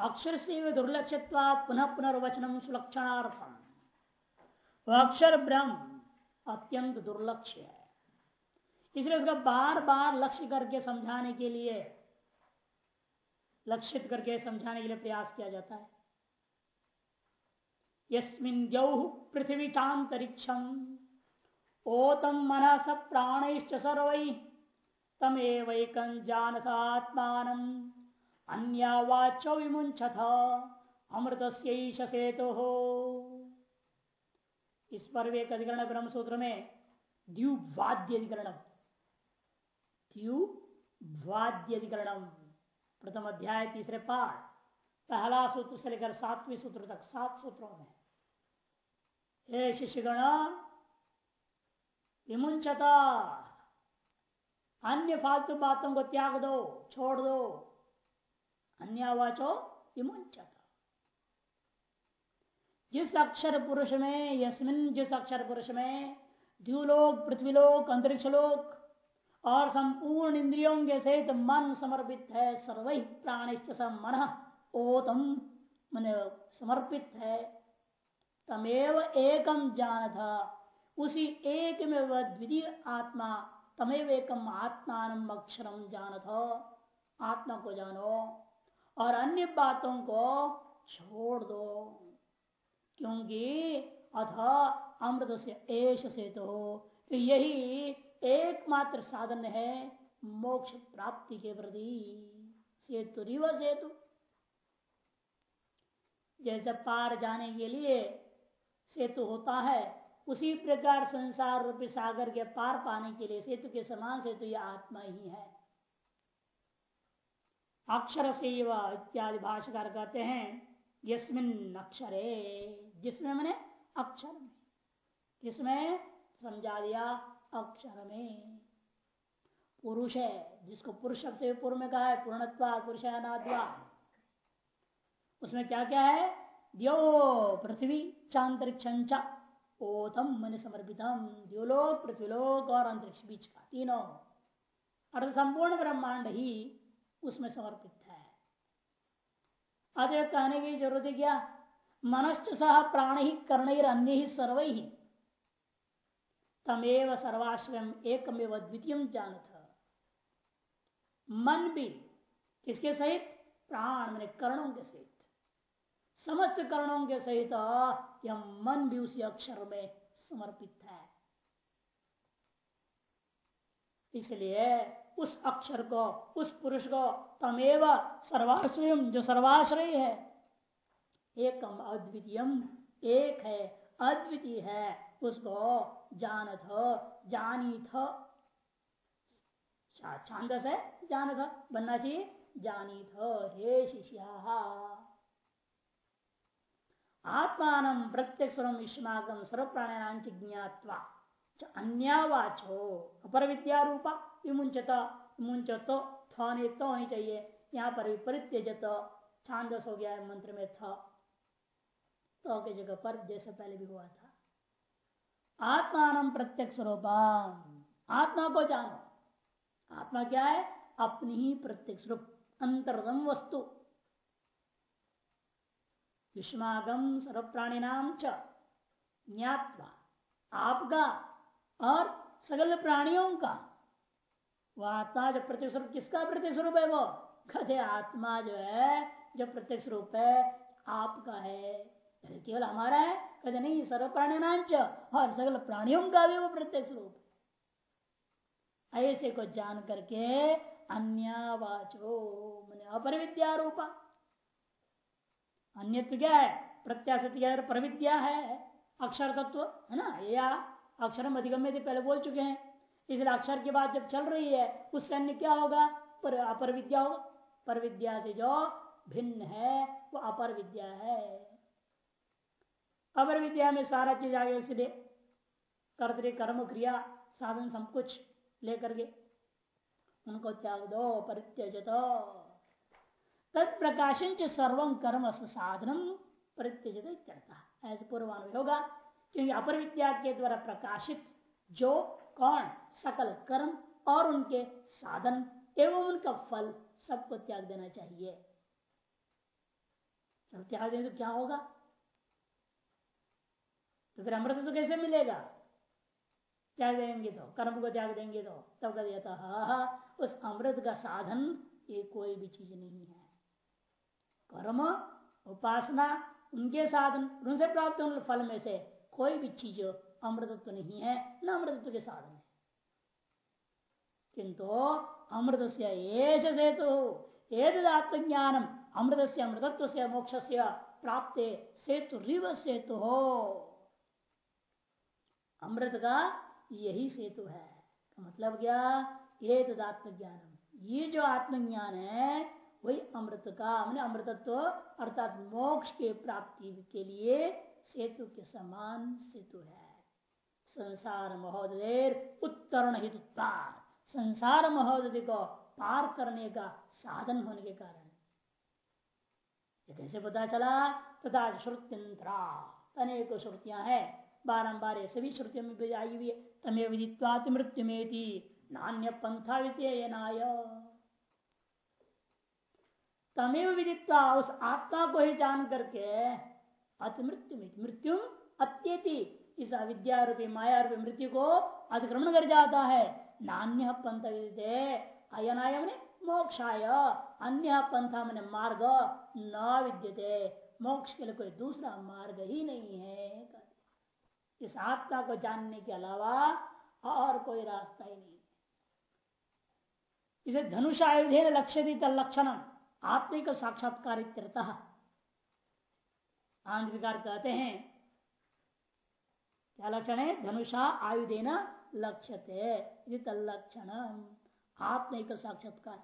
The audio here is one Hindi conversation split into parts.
अक्षर से दुर्लक्षत्वात पुनः पुनर्वचनम सुलक्षणार्थम। अक्षर ब्रह्म अत्यंत दुर्लक्ष्य है। इसलिए उसका बार बार लक्ष्य करके समझाने के लिए, लक्षित करके समझाने के लिए प्रयास किया जाता है। यस्मिन पृथ्वी चांतरिक्षम ओतम मन स प्राणश्च सर्व तमेव जानथात्मान अन्यावाचो विमुंचथ अमृत सेतु। हो इस पर एक अधिकरण ब्रह्म सूत्र में द्युवाद्य अधिकरण द्युवाद्य अधिकरण प्रथम अध्याय, तीसरे पाठ। पहला सूत्र से लेकर सातवें सूत्र तक, सात सूत्रों में। हे शिष्यगण विमुंचता अन्य फालतू बातों को त्याग दो, छोड़ दो। अन्य वाचो विमुंचता जिस अक्षर पुरुष में यस्मिन जिस अक्षर पुरुष में द्यूलोक पृथ्वीलोक अंतरिक्ष लोक और संपूर्ण इंद्रियों के सहित मन समर्पित है, सर्व प्राणिश्च मन ओतम, मन समर्पित है। तमेव एकम जान था उसी एक में वह द्वितीय आत्मा, तमेव एकम आत्मान अक्षरम जान था आत्मा को जानो। और अन्य बातों को छोड़ दो, क्योंकि अथ अमृत से एश से तो यही एकमात्र साधन है मोक्ष प्राप्ति के प्रति। सेतु रिव सेतु। जैसे पार जाने के लिए सेतु होता है, उसी प्रकार संसार रूपी सागर के पार पाने के लिए सेतु के समान सेतु यह आत्मा ही है। अक्षर से इत्यादि भाषाकार कहते हैं, यस्मिन अक्षरे जिसमें मैंने अक्षर में किसमें समझा दिया अक्षर में। पुरुष है, जिसको पुरुष से पूर्व में कहा है, पूर्णत्वा पुरुष अनाद्वा उसमें क्या क्या है? द्यो पृथ्वी चांतरिक्ष ओतम मन समर्पितम, द्योलोक, पृथ्वीलोक और अंतरिक्ष बीच का। तीनों। अर्थ संपूर्ण ब्रह्मांड ही उसमें समर्पित है। अतः कहने की ज़रूरत है क्या? मनश्च सह प्राण ही कर्ण अन्य ही सर्व। ही तमेव सर्वाश्रम एकमेव द्वितीय जानत मन भी किसके सहित? प्राण मैंने कर्णों के सहित। समस्त कर्णों के सहित यह मन भी उसी अक्षर में समर्पित है। इसलिए उस अक्षर को, उस पुरुष को तमेव सर्वाश्रय, जो सर्वाश्रय है। एकम अद्वितीयम, एक है, अद्वितीय है, उसको जानथ जानी थ छांदस है जान था बनना चाहिए जानी थ हे शिष्या। आत्मान प्रत्यक्ष युष्मागम सर्व प्राणांच ज्ञावा अन्यावाचो। अपर विद्या रूपा विमुंचत मुंचतो थे तो होनी चाहिए यहाँ पर विपरीत जत छांदस हो गया है मंत्र में था। तो के जगह पर जैसे पहले भी हुआ था। आत्मान प्रत्यक्ष स्वरूपम आत्मा को जानो। आत्मा क्या है? अपनी ही प्रत्यक्ष रूप अंतरदम वस्तु। युष्मागम सर्व प्राणी नाम ज्ञातवा आपका और सगल प्राणियों का। वह आत्मा जो प्रत्यक्ष रूप किसका प्रत्यक्ष रूप है वो? कहते आत्मा जो है, जो प्रत्यक्ष रूप है, आपका है। केवल हमारा है? कहते नहीं, सर्व प्राणी नाच और सगल प्राणियों का भी वो प्रत्यक्ष रूप ऐसे को जान करके अन्य वाचो मैंने अपर विद्या रूपा। अन्य क्या है? प्रत्याशित प्रविद्या है। अक्षर तत्व, है ना? या अक्षर अधिगम में पहले बोल चुके हैं, इसलिए अक्षर की बात जब चल रही है उससे अन्य क्या होगा? पर अपर विद्या होगा। पर विद्या से जो भिन्न है, वो अपर विद्या है। अपर विद्या में सारा चीज़ आगे इसलिए कर्तरी कर्म, क्रिया, साधन, सब कुछ लेकर के। उनको त्याग दो परित्यज दो तत्प्रकाशन च सर्वम कर्म साधनम परित्यज ऐसे पूर्वान होगा। क्योंकि अपर विद्या के द्वारा प्रकाशित जो कौन, सकल कर्म और उनके साधन एवं उनका फल सबको त्याग देना चाहिए। सब त्याग देंगे तो क्या होगा? तो फिर अमृत तो कैसे मिलेगा? त्याग देंगे तो कर्म को त्याग देंगे तो। तब देता हा उस अमृत का साधन ये कोई भी चीज़ नहीं है। कर्म, उपासना, उनके साधन, उनसे प्राप्त होने फल में से कोई भी चीज़ अमृतत्व नहीं है, न अमृतत्व के साधन है। किंतु अमृत से सेतु अमृत से अमृतत्व से मोक्ष से प्राप्त सेतु रिव सेतु। हो अमृत का यही सेतु है। मतलब क्या? ये आत्मज्ञानम। ये जो आत्मज्ञान है, वही अमृत का मैंने अमृतत्व अर्थात मोक्ष के प्राप्ति के लिए सेतु के समान सेतु है। संसार महोदय उत्तरण हित संसार महोदय को पार करने का साधन होने के कारण। कैसे पता चला? तथा श्रुत्यंतरा। अनेक श्रुतियाँ हैं। बारंबार ये सभी श्रुतियों में आई हुई तमे विदित्वात मृत्यु में थी नान्य पंथा वित्नाय तमेव विदित्वा उस आत्मा को ही जान करके अतिमृत्यु मृत्यु अत्यति। इस अविद्या रूपी माया रूपी मृत्यु को अतिक्रमण कर जाता है। नान्य पंथ अयनाय मैंने मोक्षाय। अन्य पंथा मैंने मार्ग न विद्यते। मोक्ष के लिए कोई दूसरा मार्ग ही नहीं है। इस आत्मा को जानने के अलावा और कोई रास्ता ही नहीं। इसे धनुषायुधे लक्ष्य दी लक्षण आत्मिक साक्षात्कार आंध्रकार कहते हैं। क्या लक्षण है? धनुषा आयुधेन लक्ष्यते तलक्षण आत्मिक साक्षात्कार।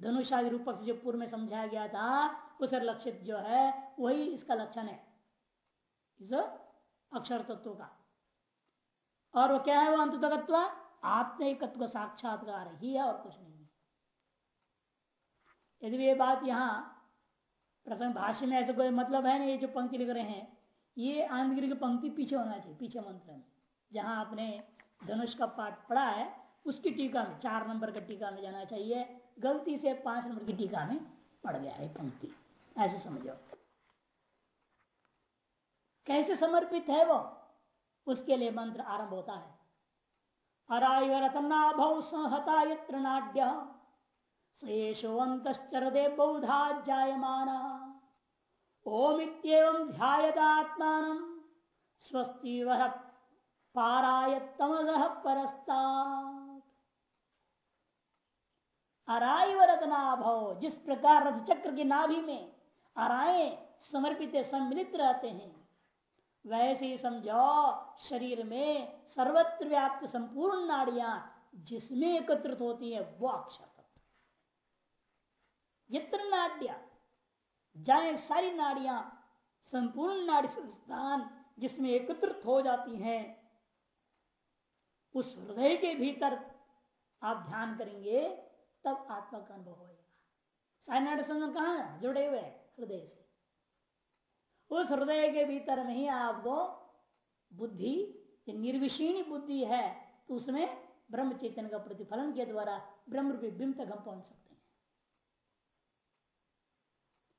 धनुषादि रूप से जो पूर्व में समझाया गया था, उस लक्षित जो है, वही इसका लक्षण है। इस अक्षर तत्व का। और वो क्या है वो अंत तत्व आत्मिकत्व साक्षात्कार। ही है और कुछ नहीं यदि ये बात यहाँ प्रसंग भाष्य में ऐसा कोई मतलब है ना ये जो पंक्ति लिख रहे हैं, ये आंधगिरी की पंक्ति पीछे होना चाहिए, पीछे मंत्र में। जहाँ आपने धनुष का पाठ पढ़ा है, उसकी टीका में, चार नंबर का टीका में जाना चाहिए, गलती से पाँच नंबर की टीका में पड़ गया है पंक्ति। ऐसे समझो। कैसे समर्पित है वो? उसके लिए मंत्र आरंभ होता है। अराय रतनाभव संहता यत्र नाड्य सेशोन्तरदे बहुधा जायमान ओमित्येवं ध्यायदात्मान स्वस्ति वह पाराय तमगह परस्ता अराय रत्नाभव जिस प्रकार रथ चक्र की नाभि में अराए समर्पित सम्मिलित रहते हैं, वैसे ही समझो, शरीर में सर्वत्र व्याप्त संपूर्ण नाड़ियाँ जिसमें एकत्रित होती है वो अक्षर। यत्र नाड्या जाए सारी नाड़ियाँ, संपूर्ण नाड़ी स्थान जिसमें एकत्रित हो जाती हैं, उस हृदय के भीतर आप ध्यान करेंगे, तब आत्मा का अनुभव होगा सारी नाड़ी संगम कहा जुड़े हुए हृदय से। उस हृदय के भीतर में ही आपको बुद्धि निर्विशीणी बुद्धि है तो उसमें ब्रह्म चैतन्य का प्रतिफलन के द्वारा ब्रह्म रूपी बिंब तक हम पहुँच सकते हैं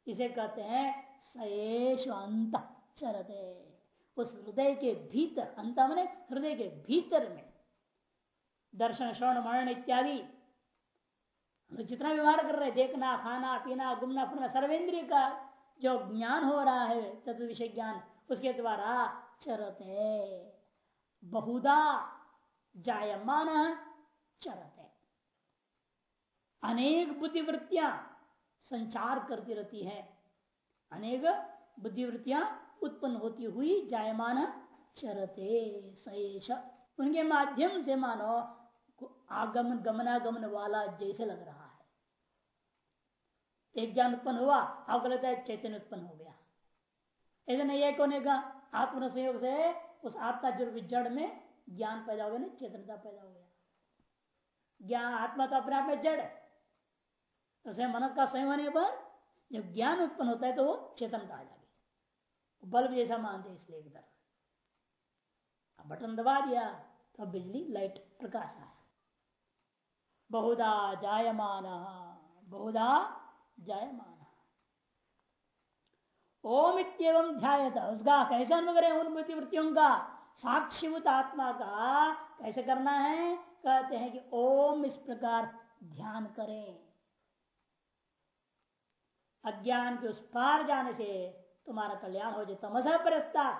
इसे कहते हैं सयेश अंत चरते। उस हृदय के भीतर, अंत मैंने हृदय के भीतर में। दर्शन, श्रवण मरण इत्यादि। जितना व्यवहार कर रहे देखना, खाना, पीना, घूमना, फिरना, सर्वेंद्रिय का जो ज्ञान हो रहा है तत्व विषय ज्ञान, उसके द्वारा चरते। बहुधा जायमान चरते। अनेक बुद्धिवृत्तियाँ संचार करती रहती है। अनेक बुद्धिवृत्तियाँ उत्पन्न होती हुई जायमान चरते, सहेश। उनके माध्यम से मानो आगमन, गमनागमन वाला जैसे लग रहा है। एक ज्ञान उत्पन्न हुआ, आपको लगता है चैतन्य उत्पन्न हो गया। ऐसे नहीं है कोने का आत्म संयोग से उस आत्मा जो जड़ में ज्ञान पैदा हो गया ना चेतनता पैदा हो गया। ज्ञान, आत्मा तो अपने आप में जड़ है। तो स्वयं मन का स्वयं होने पर जब ज्ञान उत्पन्न होता है तो वो चेतनता आ जाएगी बल्ब जैसा मानते इसलिए तरह बटन दबा दिया तो बिजली, लाइट प्रकाश आया। बहुधा जायमान बहुधा जायमान। ओम इतम ध्यात उसका कैसे अनुभव करें उन वृत्तियों का? साक्षीभूत आत्मा का। कैसे करना है? कहते हैं कि ओम इस प्रकार ध्यान करें। अज्ञान के उस पार जाने से तुम्हारा कल्याण हो जाए। तमस प्रस्ता,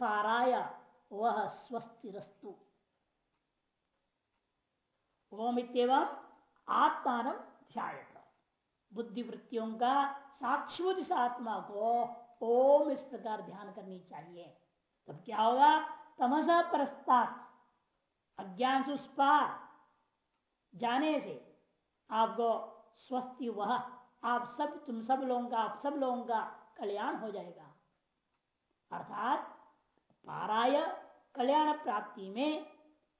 पाराय, वह स्वस्ति रस्तु। ओम आत्मान ध्याय बुद्धि वृत्तियों का साक्षुत इस आत्मा को ओम इस प्रकार ध्यान करनी चाहिए। तब क्या होगा? तमसा प्रस्ताव अज्ञान से उस पार जाने से आपको स्वस्थ वह आप सब, तुम सब लोगों का, आप सब लोगों का कल्याण हो जाएगा। अर्थात पाराय कल्याण प्राप्ति में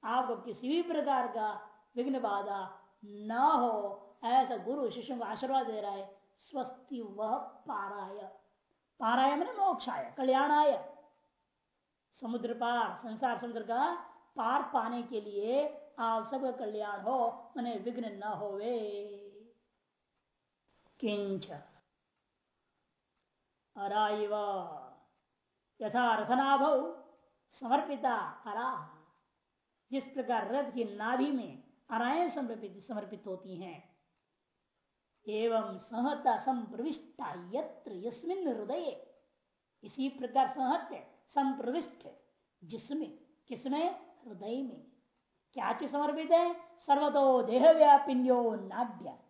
आपको किसी भी प्रकार का विघ्न बाधा न हो, ऐसा गुरु शिष्यों को आशीर्वाद दे रहा है, स्वस्ति वह पाराय। पाराय मैंने मोक्षाय, कल्याणाय। समुद्र पार, संसार समुद्र का पार पाने के लिए आप सबका कल्याण हो, मैंने विघ्न न होवे। किंच अराइव यथा रथनाभ समर्पिता अरा जिस प्रकार रथ की नाभि में अराएँ समर्पित समर्पित होती हैं, एवं सहता संप्रविष्टा यत्र यस्मिन हृदय। इसी प्रकार सहत्य संप्रविष्ट जिसमें किसमें? हृदय में। क्या चीज़ समर्पित है? सर्वतो देह व्यापिन्यो नाड्य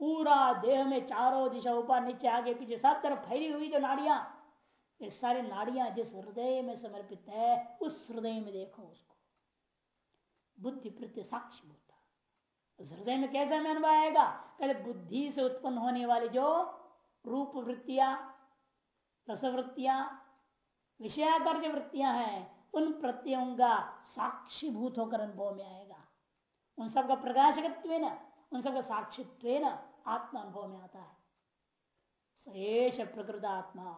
पूरा देह में चारों दिशा ऊपर नीचे आगे पीछे सब तरफ़ फैली हुई जो नाड़ियाँ, ये सारी नाड़ियाँ जिस हृदय में समर्पित है, उस हृदय में देखो उसको। बुद्धि प्रत्य साक्षी होता उस हृदय में कैसे में अनुभव आएगा? कहते बुद्धि से उत्पन्न होने वाली जो रूप वृत्तियाँ, रसवृत्तियाँ जो वृत्तियाँ हैं, उन प्रत्ययों का साक्षीभूत होकर अनुभव में आएगा। उन सबका प्रकाशकत्व उन सबका साक्षित्व आत्मा अनुभव में आता है। सरेश प्रकृत आत्मा।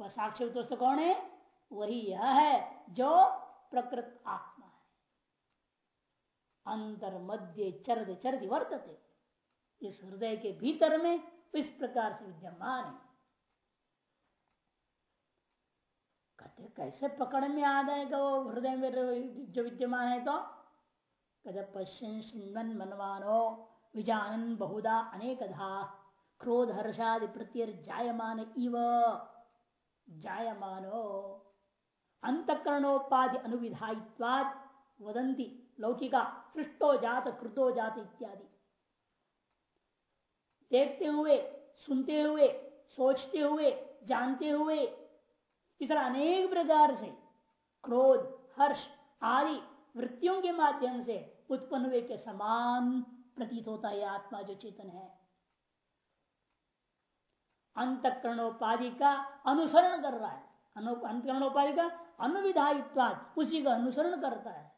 वह साक्षी तो कौन है? वही यह है जो प्रकृत आत्मा है। अंतर मध्य चरद चरद वर्तते। इस हृदय के भीतर में इस प्रकार से विद्यमान है। कहते कैसे पकड़ में आ जाएगा वो हृदय में जो विद्यमान है तो? कहते पश्चिन मनवानो विजानन बहुधा अनेकधा। क्रोध हर्षादि प्रत्यर जायमान इव। जायमानो। अंतकरणोपाधि अनुविधायित्वाद वदंती लौकिका पृष्ठो जात, कृतो जात इत्यादि। देखते हुए, सुनते हुए, सोचते हुए, जानते हुए, इस तरह अनेक प्रकार से क्रोध, हर्ष आदि वृत्तियों के माध्यम से उत्पन्न हुए के समान प्रतीत होता है आत्मा जो चेतन है। अंतकरणोपाधि का अनुसरण कर रहा है। अंतकरणोपाधि का अनुविधायित्वाद, उसी का अनुसरण करता है।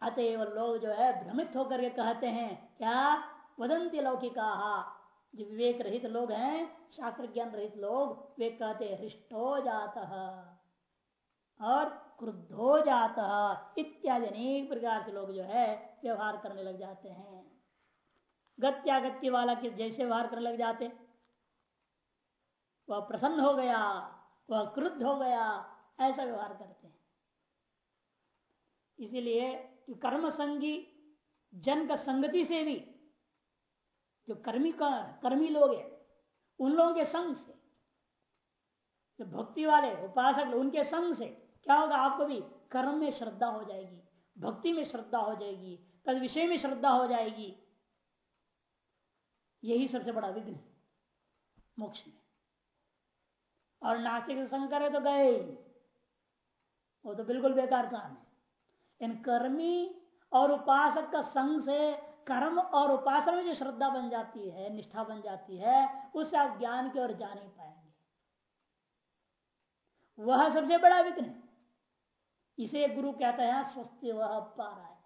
अतएव लोग जो है, भ्रमित होकर के कहते हैं, क्या? वदंती लौकिका। जो विवेक रहित लोग हैं शास्त्र ज्ञान रहित लोग, वे कहते हृष्टो जाता। और क्रुद्धो जाता इत्यादि अनेक प्रकार से लोग जो है व्यवहार करने लग जाते हैं। गत्यागत्य वाला के जैसे व्यवहार करने लग जाते। वह प्रसन्न हो गया, वह क्रुद्ध हो गया, ऐसा व्यवहार करते हैं। इसीलिए कर्म संगी, जन का संगति से भी जो कर्मी का, कर्मी लोग हैं, उन लोगों के संग से, जो भक्ति वाले, उपासक, उनके संग से क्या होगा आपको भी? कर्म में श्रद्धा हो जाएगी, भक्ति में श्रद्धा हो जाएगी तद विषय में श्रद्धा हो जाएगी। यही सबसे बड़ा विघ्न मोक्ष में। और नास्तिक संग करे तो गए वो तो बिल्कुल बेकार काम है। इन कर्मी और उपासक का संग से कर्म और उपासना में जो श्रद्धा बन जाती है, निष्ठा बन जाती है उससे आप ज्ञान की ओर जा नहीं पाएँगे। वह सबसे बड़ा विघ्न इसे गुरु कहता है स्वस्थ वह पा रहा है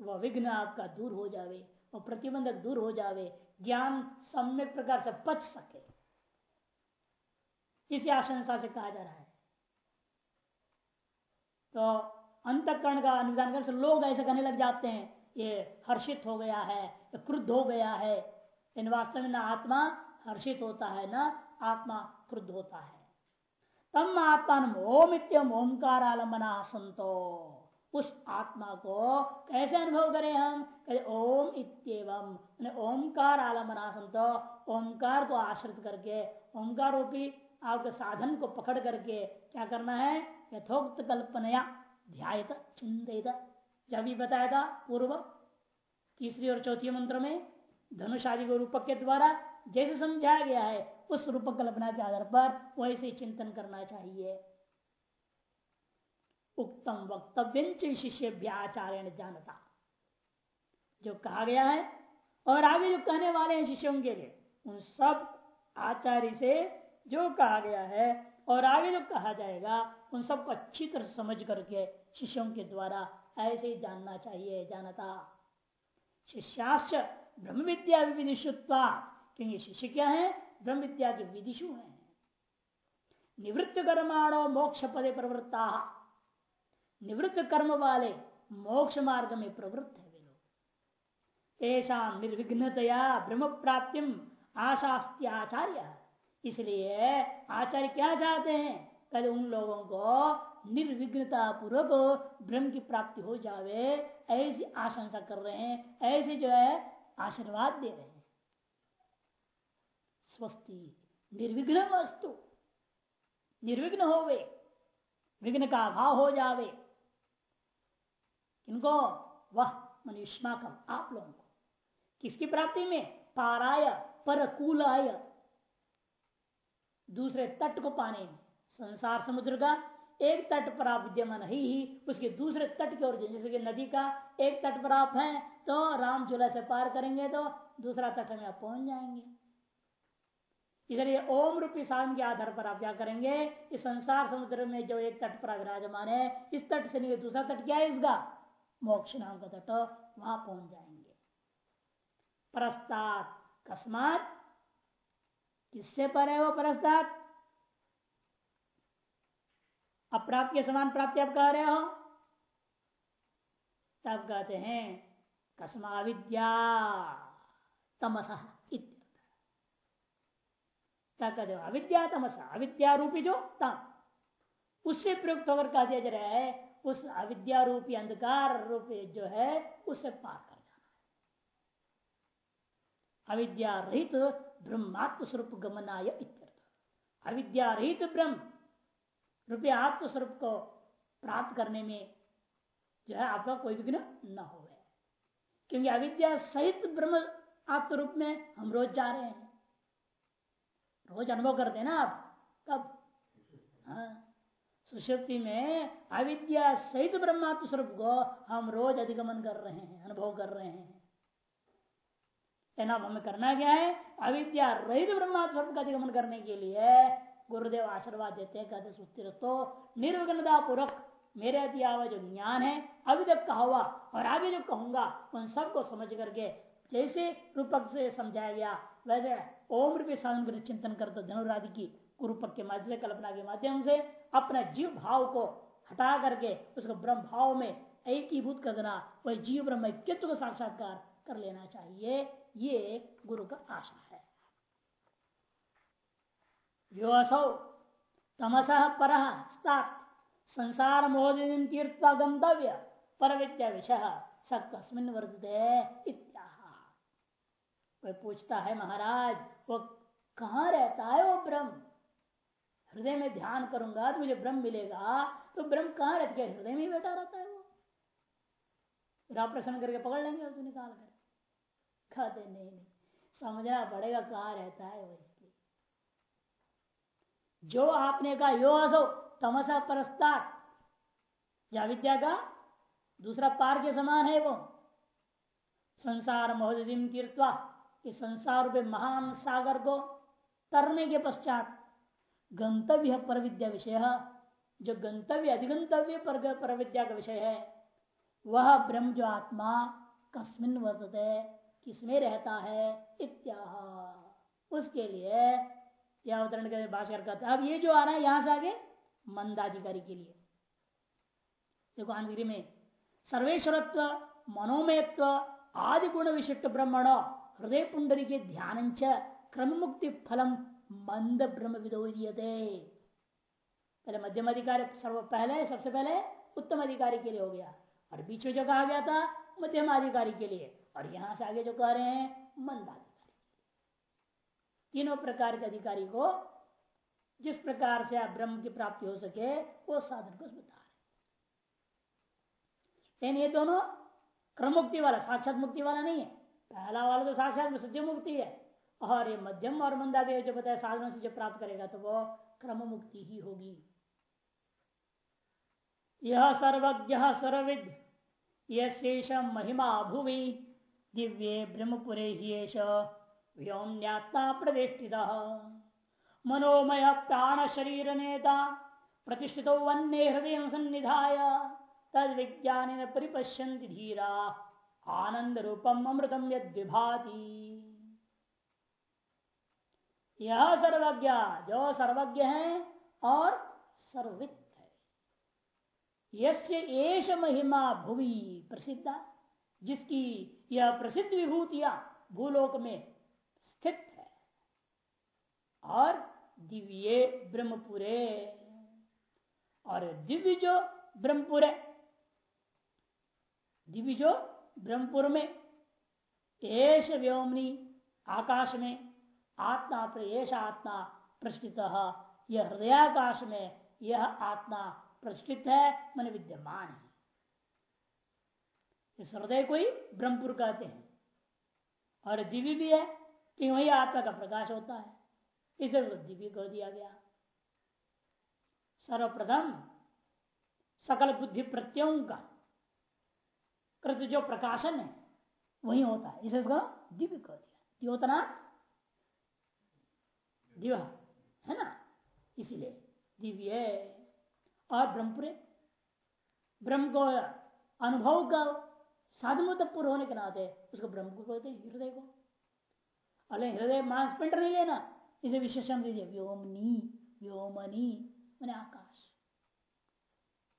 वह विघ्न आपका दूर हो जावे और प्रतिबंधक दूर हो जावे, ज्ञान सम्यक प्रकार से पच सके। इसी आशंसा से कहा जा रहा है। तो अंतकरण का अनुदान कर लोग ऐसे करने लग जाते हैं, ये हर्षित हो गया है क्रुद्ध हो गया है। इन वास्तव में न आत्मा हर्षित होता है, न आत्मा क्रुद्ध होता है। तम आत्मा ओम इतम ओंकार आलम्बना संतो उस आत्मा को कैसे अनुभव करें हम? कहे, ओम इतम ओंकार आलम्बना संतो ओंकार को आश्रित करके ओंकार रूपी आपके साधन को पकड़ करके क्या करना है? यथोक्त कल्पनया ध्यात चिंतित। जब भी बताया था, पूर्व तीसरी और चौथी मंत्र में, धनुष आदि को रूपक के द्वारा जैसे समझाया गया है, उस रूप कल्पना के आधार पर वैसे चिंतन करना चाहिए। उत्तम वक्तव्य शिष्य व्याचार्य जानता। जो कहा गया है, और आगे जो कहने वाले हैं शिष्यों के लिए, उन सब आचार्य से जो कहा गया है, और आगे जो कहा जाएगा, उन सबको अच्छी तरह समझ करके शिष्यों के द्वारा ऐसे ही जानना चाहिए, जानता। शिष्याश्च ब्रह्म विद्या विदिशुत्वा क्योंकि शिष्य क्या है? ब्रह्म विद्या के विदिशु है। निवृत्त कर्माणो मोक्ष पदे प्रवृत्ता। निवृत्त कर्म वाले मोक्ष मार्ग में प्रवृत्त है वे लोग। ऐसा निर्विघ्नतया ब्रह्म प्राप्ति आशास्ती आचार्य। इसलिए आचार्य क्या चाहते हैं? कल उन लोगों को निर्विघ्नता पूर्वक ब्रह्म की प्राप्ति हो जावे, ऐसी आशंसा कर रहे हैं, ऐसे जो है आशीर्वाद दे रहे हैं। स्वस्ति। निर्विघ्न वस्तु। निर्विघ्न हो वे विघ्न का अभाव हो जावे। किनको? वह मनुष्माकम आप लोगों को। किसकी प्राप्ति में? पाराय, परकूलाय। दूसरे तट को पाने में। संसार समुद्र का एक तट पर आप विद्यमान ही ही, उसके दूसरे तट की ओर जैसे कि नदी का एक तट पर आप हैं तो राम चूल्हा से पार करेंगे तो दूसरा तट में आप पहुँच जाएँगे। इसलिए ओम रूपी साधन के आधार पर आप क्या करेंगे? इस संसार समुद्र में जो एक तट पर विराजमान है, इस तट से नहीं, दूसरा तट क्या है इसका? मोक्ष नाम का तट, वहाँ पहुँच जाएँगे। परस्तात, कस्मात, किससे पर है वो परस्तात? अप्राप्त के समान प्राप्ति आप कह रहे हो? तब कहते हैं कस्मा विद्या तमस। कहते अविद्या तमस अविद्या रूपी जो तम। उससे प्रयुक्त होकर कह दिया जा रहा है, उस अविद्या रूपी अंधकार रूपी जो है उससे पार कर जाना अविद्या रहित ब्रह्मात्म स्वरूप गमनाय अविद्या रहित ब्रह्म रुपये आत्मस्वरूप को प्राप्त करने में जो है आपका कोई विघ्न न हो क्योंकि अविद्या सहित ब्रह्म आत्म रूप में हम रोज जा रहे हैं। रोज अनुभव करते हैं ना आप? कब? हाँ। सुशक्ति में अविद्या सहित ब्रह्मात्म स्वरूप को हम रोज अधिगमन कर रहे हैं, अनुभव कर रहे हैं। हमें करना क्या है? अविद्या रहित ब्रह्मात्म स्वरूप का अधिगमन करने के लिए गुरुदेव आशीर्वाद देते हैं, कहते सुस्थिरस्तो निर्विघ्नता पूर्वक मेरे दिया हुआ जो ज्ञान है, अभी तक कहा और आगे जो कहूँगा, उन सबको समझ करके जैसे रूपक से समझाया गया, वैसे ओम रूपी साधन चिंतन करते धनुरादि की रूपक के माध्यम से, कल्पना के माध्यम से, अपना जीव भाव को हटा करके, उसको ब्रह्म भाव में एकीभूत कर देना, वही जीव ब्रह्म को साक्षात्कार कर लेना चाहिए, ये गुरु का आशा है। योसौ तमस पर संसार मोदिन तीर्थ गंतव्य पर विषय सकस्मिन वर्तते पूछता है महाराज वो कहाँ रहता है वो ब्रह्म? हृदय में ध्यान करूँगा तो मुझे ब्रह्म मिलेगा। तो ब्रह्म कहाँ रहता है हृदय में बैठा रहता है वो प्रश्न करके पकड़ लेंगे उसे निकाल कर। कहते, नहीं नहीं, समझना पड़ेगा कहाँ रहता है वो जो आपने कहा, यो असो तमसा परस्तार या विद्या का दूसरा पार के समान है वो। संसार महोदय तीर्थवा इस संसार रूपे महान सागर को तरने के पश्चात गंतव्य पर विद्या विषय जो गंतव्य अधिगंतव्य पर, विद्या का विषय है वह ब्रह्म जो आत्मा कस्मिन वर्तते किसमें रहता है इत्या उसके लिए यह अवतरण के भाषा करते अब ये जो आ रहा है यहाँ से आगे मंदाधिकारी के लिए। देखो आनगिरी में सर्वेश्वरत्व मनोमयत्व आदि गुण विशिष्ट ब्रह्मण हृदय पुंडरी के ध्यान क्रम मुक्ति फलम मंद ब्रह्म विदोरियते पहले मध्यम अधिकारी सर्व पहले सबसे पहले उत्तम अधिकारी के लिए हो गया और बीच में जो कहा गया था मध्यम अधिकारी के लिए और यहाँ से आगे जो कह रहे हैं मंद अधिकारी तीनों प्रकार के अधिकारी को जिस प्रकार से आप ब्रह्म की प्राप्ति हो सके वो साधन को बता रहे ये दोनों क्रम मुक्ति वाला साक्षात मुक्ति वाला नहीं है पहला वाला तो साक्षात सत्य मुक्ति है। और ये मध्यम और मंदादेव जो बताया, साधनों से जो प्राप्त करेगा तो वो क्रम मुक्ति ही होगी। यह सर्वज्ञ सर्विद येष महिमा भुवि, दिव्ये ब्रह्मपुरे व्योम्यात्मा प्रतिष्ठित। मनोमय प्राण शरीर नेता प्रतिष्ठित वन्य हृदय सन्निधाय तद विज्ञान परिपश्यंति धीरा। आनंद रूपम अमृतम यद विभाति यह सर्वज्ञ, जो सर्वज्ञ है और सर्वित है। यश महिमा भुवि प्रसिद्ध, जिसकी यह प्रसिद्ध विभूतियाँ भूलोक में स्थित है। और दिव्य ब्रह्मपुरे, और दिव्य जो ब्रह्मपुर, दिव्य जो ब्रह्मपुर में एश व्योमनी आकाश में आत्मा प्रयेश आत्मा प्रस्थित। यह हृदयाकाश में यह आत्मा प्रस्थित है, मन विद्यमान है। इस हृदय को ही ब्रह्मपुर कहते हैं। और दिव्य भी है कि वही आत्मा का प्रकाश होता है। इसे वृद्धि भी कह दिया गया। सर्वप्रथम सकल बुद्धि प्रत्ययों का कृत जो प्रकाशन है, वही होता है। इसे उसका दिव्य कह दिया। द्योतनाथ दिव्य, है ना? इसीलिए दिव्य और ब्रह्मपुरे। ब्रह्म को अनुभव का साधन होने के नाते उसको ब्रह्म को कहते हैं हृदय को। अरे हृदय मांस पिंड नहीं लेना। इसे विशेषण दीजिए व्योमनी व्योमनी, मैंने आकाश।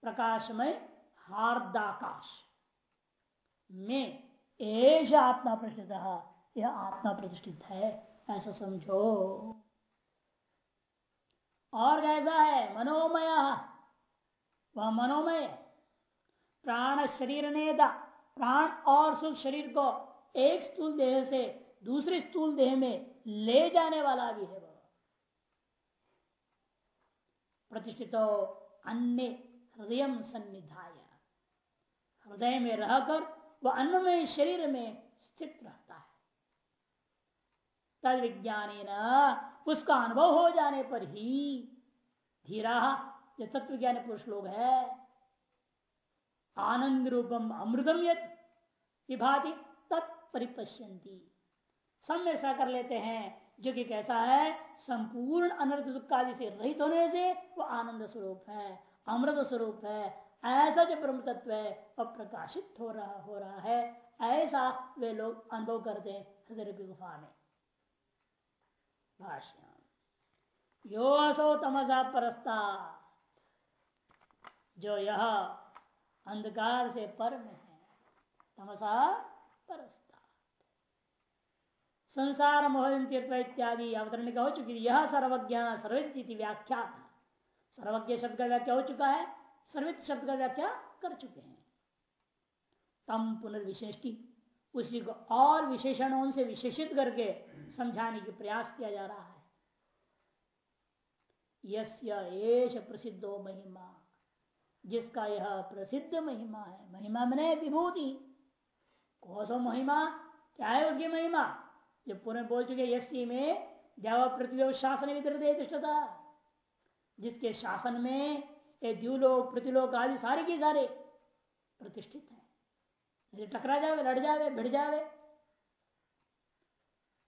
प्रकाशमय हार्दाकाश। में एश आत्मा प्रतिष्ठित यह आत्मा प्रतिष्ठित है, ऐसा समझो। और कैसा है? मनोमय। वह मनोमय। प्राण शरीर नेता प्राण और सुख शरीर को एक स्थूल देह से दूसरे स्थूल देह में ले जाने वाला भी है वह। प्रतिष्ठित अन्य हृदय सन्निधाय। हृदय में रहकर वह अन्नमय शरीर में स्थित रहता है। तद विज्ञानी उसका अनुभव हो जाने पर ही धीरा जो तत्व ज्ञानी पुरुष लोग है, आनंद रूपम अमृतम यद विभाति तत्परिपश्यंती सब ऐसा कर लेते हैं, जो कि कैसा है, संपूर्ण अनर्थ दुख आदि से रहित होने से वो आनंद स्वरूप है, अमृत स्वरूप है ऐसा जो ब्रह्म तत्व है, वह प्रकाशित हो रहा हो रहा है। ऐसा वे लोग अनुभव करते हैं हृदय गुफा में। यो असो तमसा परस्ता। जो यह अंधकार से पर में है, तमसा परस्ता। संसार मोहन तीर्थ इत्यादि अवतरण का हो चुकी यह सर्वज्ञ सर्वित व्याख्या। सर्वज्ञ शब्द का व्याख्या हो चुका है। सर्वित शब्द का व्याख्या कर चुके हैं। तम पुनर्विशेषी उसी को और विशेषणों से विशेषित करके समझाने की प्रयास किया जा रहा है। यश प्रसिद्धो महिमा, जिसका यह प्रसिद्ध महिमा है। महिमा मने विभूति। कोसो महिमा? क्या है उसकी महिमा? जो पूरे बोल चुके यशी में देव पृथ्वी शासन दृष्टता, जिसके शासन में ये द्यूलोक प्रतिलोक आदि सारे के सारे प्रतिष्ठित है। टकरा जावे, लड़ जावे, भिड़ जावे।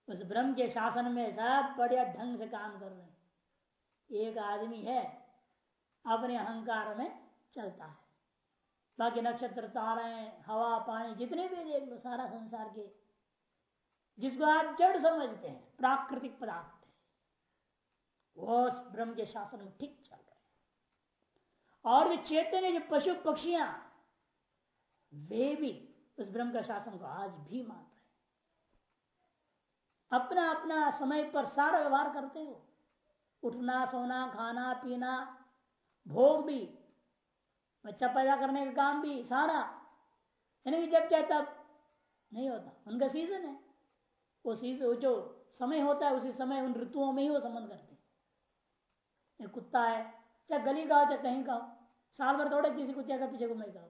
उस ब्रह्म के शासन में सब बढ़िया ढंग से काम कर रहे एक आदमी है, अपने अहंकार में चलता है। बाकी नक्षत्र, तारे, हवा, पानी, जितने भी देख लो, सारा संसार के, जिसको आप जड़ समझते हैं, प्राकृतिक पदार्थ वो ब्रह्म के शासन में ठीक चल और वे चेतन जो पशु पक्षियाँ वे भी उस ब्रह्म का शासन को आज भी मान रहे अपना अपना समय पर सारा व्यवहार करते हो। उठना, सोना, खाना, पीना, भोग भी, बच्चा पैदा करने का काम भी, सारा। यानी कि जब चाहे तब नहीं होता। उनका सीज़न है। वो सीज़न जो समय होता है, उसी समय उन ऋतुओं में ही वो संबंध करते हैं। कुत्ता है, चाहे गली का हो, चाहे कहीं का हो। साल भर थोड़े किसी कुत्ते का पीछे घूमेगा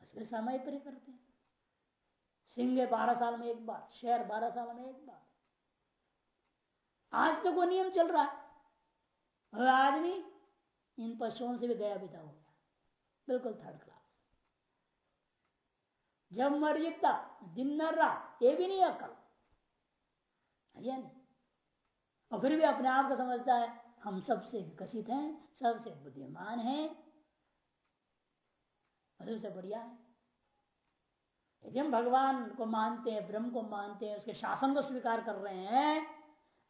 उसके समय पर ही करते हैं। सिंह बारह साल में एक बार शेर बारह साल में एक बार। आज तो वो नियम चल रहा है। आदमी इन पशुओं से भी गया बिता हो गया। बिल्कुल थर्ड क्लास जब मर्ज़ी दिन न रात ये भी नहीं अकल। नहीं? और फिर भी अपने आप को समझता है हम सबसे विकसित हैं सबसे बुद्धिमान हैं। सबसे बढ़िया है। यदि हम भगवान को मानते हैं ब्रह्म को मानते हैं उसके शासन को स्वीकार कर रहे हैं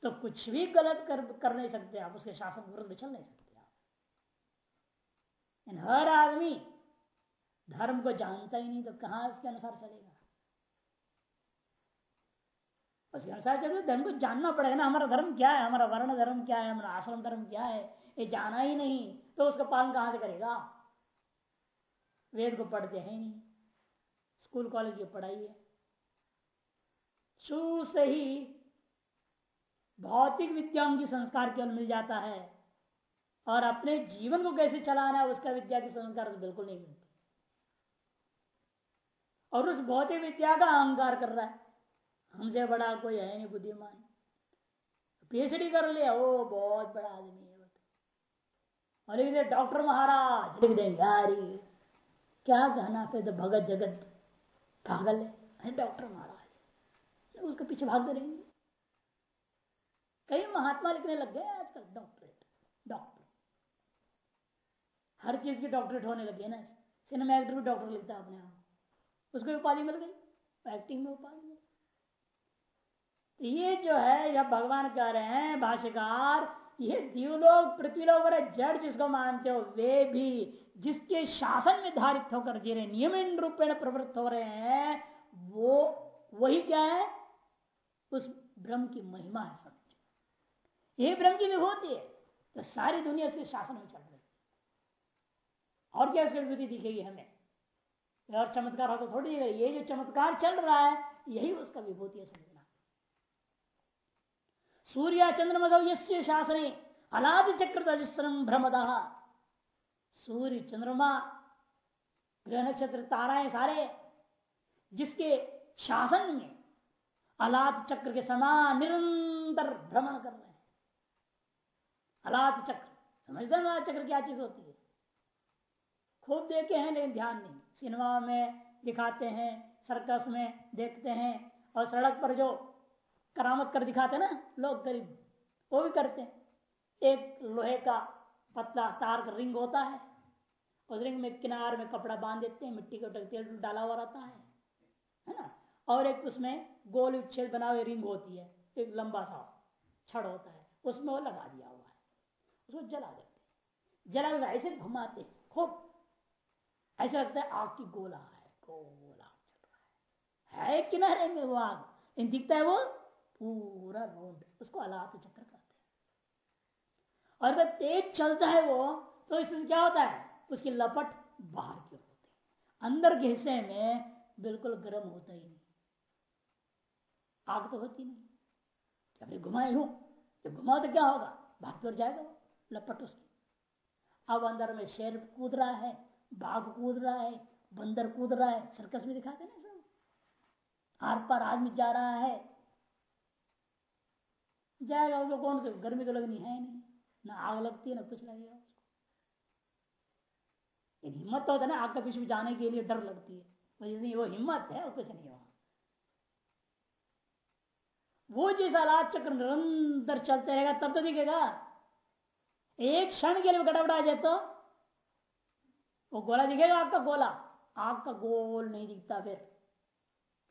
तो कुछ भी गलत कर, कर नहीं सकते आप उसके शासन के विरुद्ध चल नहीं सकते आप। हर आदमी धर्म को जानता ही नहीं तो कहाँ इसके अनुसार चलेगा? उसके अनुसार धर्म को जानना पड़ेगा ना, हमारा धर्म क्या है, हमारा वर्ण धर्म क्या है, हमारा आश्रम धर्म क्या है, ये जाना ही नहीं तो उसका पालन कहाँ से करेगा? वेद को पढ़ते हैं नहीं, स्कूल कॉलेज की पढ़ाई है। शु से ही भौतिक विद्याओं की संस्कार केवल मिल जाता है, और अपने जीवन को कैसे चलाना है, उसका विद्या की संस्कार तो बिल्कुल नहीं मिलती। और उस भौतिक विद्या का अहंकार कर रहा है। हमसे बड़ा कोई है नहीं बुद्धिमान। पीएचडी कर लिया, वो बहुत बड़ा आदमी है। और लिख दे डॉक्टर महाराज लिख दे, यारी, क्या कहना फिर तो भगत जगत पागल है? डॉक्टर महाराज उसके पीछे भागते रहेंगे। कई महात्मा लिखने लग गए आजकल, डॉक्टरेट, डॉक्टर। हर चीज़ की डॉक्टरेट होने लगे ना। सिनेमा एक्टर भी डॉक्टर लिखता है अपने आप। उसको उपाधि मिल गई एक्टिंग में उपाधि ये जो है जब भगवान कह रहे हैं, भाष्यकार, ये दीवलोक पृथ्वीलोक जड़ जिसको मानते हो, वे भी जिसके शासन में धारित होकर जी रहे नियमित रूपेण प्रवृत्त हो रहे हैं, वो, वही क्या है? उस ब्रह्म की महिमा है समझ ये ब्रह्म की विभूति है। तो सारी दुनिया उसके शासन में चल रही है। और क्या उसकी विभूति दिखेगी हमें? और चमत्कार हो तो थोड़ी ये जो चमत्कार चल रहा है, यही उसका विभूति है सूर्य चंद्रमा शासन अलाद चक्र भ्रमदा। सूर्य चंद्रमा, ग्रह नक्षत्र, ताराएँ सारे, जिसके शासन में अलात चक्र के समान निरंतर भ्रमण कर रहे हैं। अलात चक्र समझते हैं अलात चक्र क्या चीज़ होती है? खूब देखे हैं, लेकिन ध्यान नहीं। सिनेमा में दिखाते हैं, सर्कस में देखते हैं, और सड़क पर जो करामत कर दिखाते ना लोग गरीब वो भी करते हैं। एक लोहे का पतला तार का रिंग होता है उस रिंग में किनार में कपड़ा बाँध देते हैं मिट्टी का तेल डाला हुआ रहता है है ना? और एक उसमें गोल छेद बना हुई रिंग होती है एक लंबा सा छड़ होता है उसमें वो लगा दिया हुआ है उसको जला देते जला देते ऐसे घुमाते खूब। ऐसा लगता है आग की गोला है गोला चल रहा है, है किनारे में वो आग दिखता है वो पूरा रोड उसको अलात चक्कर कहते हैं। और अगर तेज चलता है वो तो इसमें क्या होता है? उसकी लपट बाहर की ओर होती है। अंदर के हिस्से में बिल्कुल गर्म होता ही नहीं। आग तो होती नहीं। अभी घुमाए हूँ, जब घुमाओ तो क्या होगा? भाग कर जाएगा वो, लपट उसकी। अब अंदर में शेर कूद रहा है, बाघ कूद रहा है, बंदर कूद रहा है। सर्कस में दिखाते ना सब। आर पार आदमी जा रहा है जाएगा उसको कौन से? गर्मी तो लगनी है नहीं। ना आग लगती है, ना कुछ लगेगा एक हिम्मत तो होता है ना, आग के पीछे जाने के लिए डर लगती है। वो हिम्मत है और कुछ नहीं वहाँ वो जिस हालात चक्र निरंतर चलते रहेगा, तब तो दिखेगा। एक क्षण के लिए गड़बड़ा जाए तो वो गोला दिखेगा आग का गोला। आग का गोल नहीं दिखता फिर।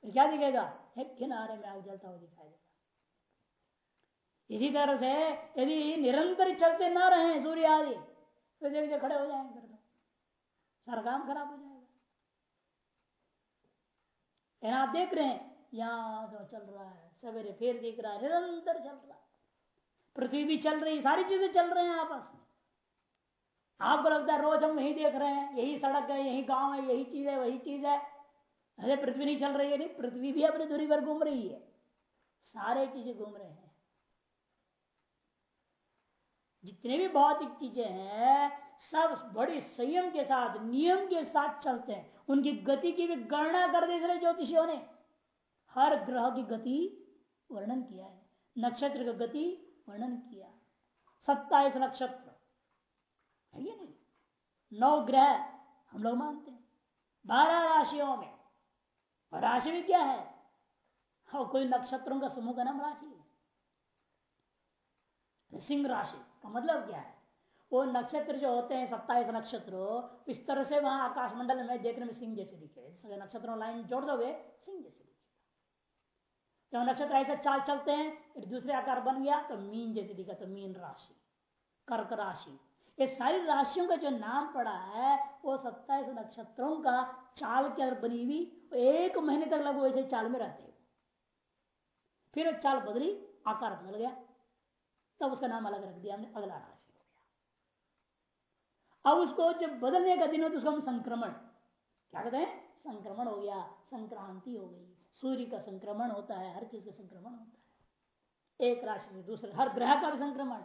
क्या दिखेगा? एक किनारे में आग जलता हुआ दिखाई देगा इसी तरह से यदि निरंतर चलते ना रहे सूर्य आदि तो देख खड़े हो जाएँगे सारा काम खराब हो जाएगा। आप देख रहे हैं, यहाँ तो चल रहा है, सवेरे फिर दिख रहा है, निरंतर चल रहा है। पृथ्वी भी चल रही, सारी चीज़ें चल रहे हैं आपस में। आपको लगता है रोज हम वही देख रहे हैं, यही सड़क है, यही गाँव है, यही चीज़ है, वही चीज़ है। अरे पृथ्वी नहीं चल रही है, नहीं, पृथ्वी भी अपनी दूरी पर घूम रही है। सारे चीज़ें घूम रहे हैं। जितने भी भौतिक चीज़ें हैं, सब बड़े संयम के साथ, नियम के साथ चलते हैं। उनकी गति की भी गणना कर दे रहे ज्योतिषियों ने। हर ग्रह की गति वर्णन किया है। नक्षत्र का गति वर्णन किया। सत्ताईस नक्षत्र। है ये नहीं? नौ ग्रह हम लोग मानते हैं। बारह राशियों में। और राशि भी क्या है? हाँ कोई नक्षत्रों का समूह का नाम राशि है। सिंह राशि। का मतलब क्या है? वो नक्षत्र जो होते हैं, सत्ताईस नक्षत्र, इस तरह से वहाँ आकाश मंडल में देखने में सिंह जैसे दिखे। नक्षत्रों लाइन जोड़ दोगे, सिंह जैसे दिखेगा। जब नक्षत्र ऐसे चाल चलते हैं, फिर दूसरे आकार बन गया तो मीन जैसे दिखा तो मीन राशि, कर्क राशि। ये सारी राशियों का जो नाम पड़ा है, वो सत्ताईस नक्षत्रों का चाल के अंदर बनी हुई एक महीने तक लगभग ऐसे चाल में रहते फिर चाल बदली, आकार बदल गया। तब उसका नाम अलग रख दिया हमने, अगला राशि अब उसको जब बदलने का दिन हो तो उसको हम संक्रमण। क्या कहते हैं? संक्रमण हो गया, संक्रांति हो गई। सूर्य का संक्रमण होता है, हर चीज़ का संक्रमण होता है। एक राशि से दूसरे, हर ग्रह का भी संक्रमण।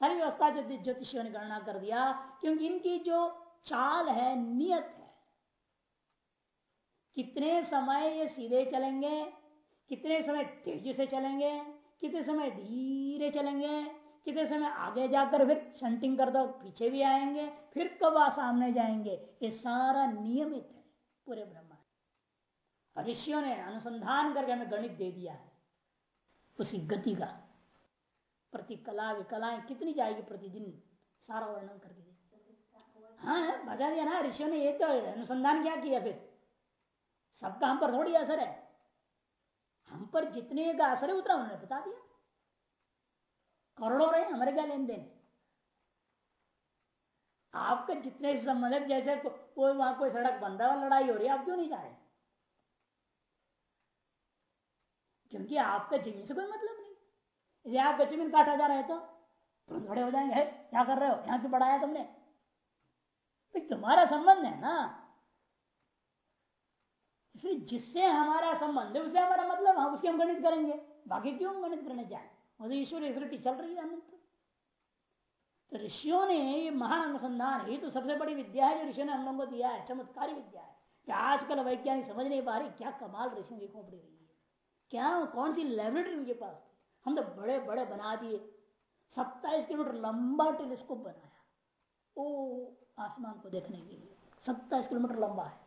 सारी व्यवस्था जो ज्योतिषियों ने गणना कर दिया, क्योंकि इनकी जो चाल है, नियत है, कितने समय ये सीधे चलेंगे, कितने समय तेज़ी से चलेंगे कितने समय धीरे चलेंगे, कितने समय आगे जाकर फिर शंटिंग कर दो, पीछे भी आएँगे, फिर कब आ सामने जाएँगे? ये सारा नियमित है, पूरे ब्रह्मांड ऋषियों ने अनुसंधान करके हमें गणित दे दिया है, उसी गति का। प्रति कला विकलाएँ कितनी जाएगी प्रतिदिन? सारा वर्णन करके हाँ बता दिया ना, ऋषियों ने ये तो अनुसंधान क्या किया फिर? सबका हम पर थोड़ी असर है। हम पर जितने का असर है, उतना उन्होंने बता दिया। करोड़ों रहे, हमारे क्या लेन देन आपका जितने संबंधित जैसे कोई वहाँ कोई सड़क बन रहा है लड़ाई हो रही है, आप क्यों नहीं जा रहे? क्योंकि आपका ज़मीन से कोई मतलब नहीं। यदि आपका ज़मीन काटा जा रहा है तो तुरंत बड़े हो जाएँगे क्या कर रहे हो? यहाँ क्यों बढ़ाया तुमने? तुम्हारा संबंध है ना। इसलिए जिससे हमारा संबंध है उससे हमारा मतलब हम, उसके हम गणित करेंगे। बाकी क्यों गणित करने जाए? वो तो ईश्वर ईश्वरी चल रही है अनंत। तो ऋषियों ने ये महान अनुसंधान ही तो सबसे बड़ी विद्या है जो ऋषियों ने हम लोगों को दिया है, चमत्कारी विद्या है। कि आजकल वैज्ञानिक समझ नहीं पा रहे क्या कमाल ऋषियों की खोपड़ी रही है। क्या कौन सी लेबोरेटरी उनके पास हम तो बड़े बड़े बना दिए। सत्ताईस किलोमीटर लंबा टेलीस्कोप बनाया। ओ, आसमान को देखने के लिए। सत्ताईस किलोमीटर लंबा है।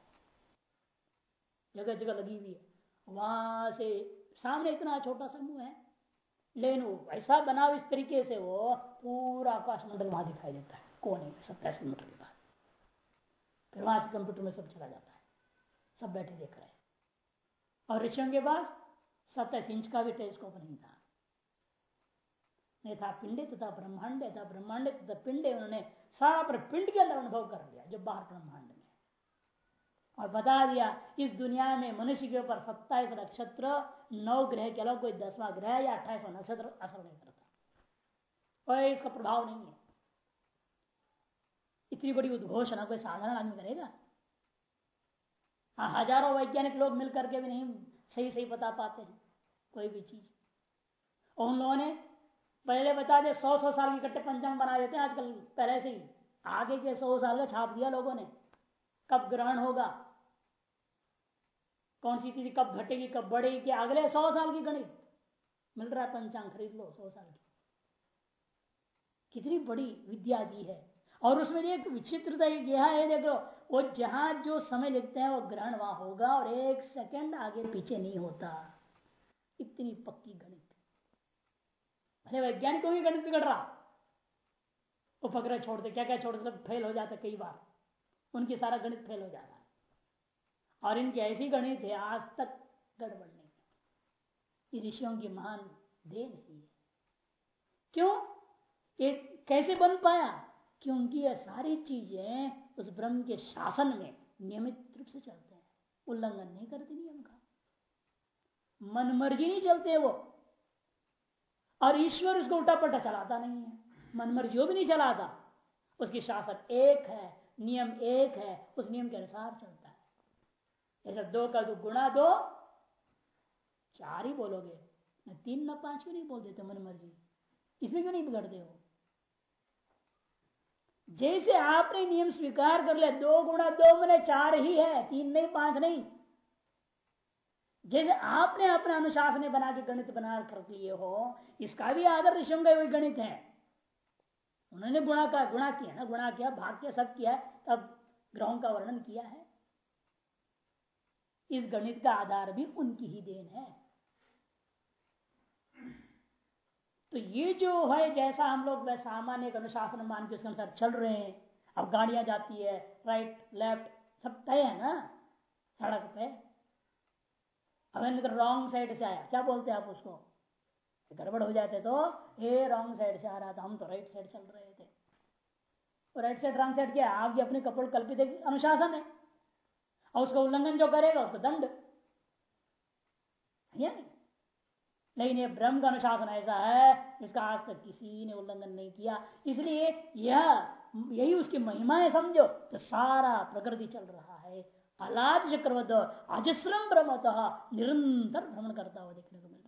जगह जगह लगी हुई है। वहाँ से सामने इतना छोटा समूह है। लेकिन ऐसा बना इस तरीके से वो पूरा आकाश मंडल वहाँ दिखाई देता है। कोने में सत्ताईस किलोमीटर के बाद फिर वहाँ से कंप्यूटर में सब चला जाता है। सब बैठे देख रहे हैं। और ऋषियों के पास सत्ताईस इंच का भी टेलीस्कोप नहीं था। नहीं था पिंडे तथा ब्रह्मांड, था ब्रह्मांड तथा पिंडे। उन्होंने सारा पर पिंड के अंदर अनुभव कर लिया, जो बाहर ब्रह्मांड और बता दिया, इस दुनिया में मनुष्य के ऊपर सत्ताईस नक्षत्र, नौ ग्रह के अलावा कोई दसवां ग्रह या अट्ठाईस नक्षत्र असर नहीं करता। कोई इसका प्रभाव नहीं है। इतनी बड़ी उद्घोषणा कोई साधारण आदमी करेगा? हाँ हज़ारों वैज्ञानिक लोग मिलकर के भी नहीं सही सही बता पाते हैं, कोई भी चीज़। उन लोगों ने पहले बता दे सौ सौ साल के इकट्ठे पंचांग बना देते हैं आजकल, पहले से ही। आगे के सौ साल का छाप दिया लोगों ने। कब ग्रहण होगा? कौन सी तिथि कब घटेगी, कब बढ़ेगी अगले सौ साल की गणित? मिल रहा है पंचांग, खरीद लो सौ साल की। कितनी बड़ी विद्या दी है। और उसमें एक विचित्रता यह है, देख लो, वो जहाँ जो समय लिखते हैं, वो ग्रहण वहाँ होगा और एक सेकंड आगे पीछे नहीं होता। इतनी पक्की गणित। अरे वैज्ञानिकों की गणित बिगड़ रहा। उपग्रह छोड़ते क्या क्या छोड़ते फेल हो जाते कई बार। उनकी सारा गणित फेल हो जाता। और इनकी ऐसी गणित है, आज तक गड़बड़ नहीं ये ऋषियों की महान देन है क्यों? ये कैसे बन पाया? क्योंकि ये सारी चीज़ें उस ब्रह्म के शासन में नियमित रूप से चलते हैं। उल्लंघन नहीं करते नियम का। मन मर्ज़ी नहीं चलते वो। और ईश्वर उसको उल्टा पलटा चलाता नहीं है। मनमर वो भी नहीं चलाता। उसकी शासन एक है, नियम एक है, उस नियम के अनुसार चलता जैसे दो का दो गुणा दो, चार ही बोलोगे। न तीन न पाँच भी नहीं बोल देते मन मर्ज़ी? इसमें क्यों नहीं बिगड़ते हो? जैसे आपने नियम स्वीकार कर लिया, दो गुणा दो मैंने चार ही है, तीन नहीं, पाँच नहीं। जैसे आपने अपने अनुशासन बना के गणित बना कर लिए हो, इसका भी आदर ऋषियों का वही गणित है। उन्होंने गुणा का, गुणा किया ना, गुणा किया, भाग किया, सब किया, तब ग्रहों का वर्णन किया है। इस गणित का आधार भी उनकी ही देन है। तो ये जो है, जैसा हम लोग सामान्य अनुशासन मान के उसके अनुसार चल रहे हैं। अब गाड़ियाँ जाती है राइट लेफ़्ट सब तय है ना, सड़क पे। अब रॉन्ग साइड से आया, क्या बोलते हैं आप उसको? गड़बड़ हो जाते तो ये रॉन्ग साइड से आ रहा था, हम तो राइट साइड चल रहे थे। राइट साइड रॉन्ग साइड क्या आपकी अपने कपड़ कल्पित अनुशासन है। और उसका उल्लंघन जो करेगा, उसको दंड। लेकिन ये ब्रह्म का अनुशासन ऐसा है, जिसका आज तक किसी ने उल्लंघन नहीं किया। इसलिए यह, यही उसकी महिमा है, समझो। तो सारा प्रकृति चल रहा है। अलाद चक्रवत अजस्रम भ्रमत निरंतर भ्रमण करता हुआ देखने को मिलता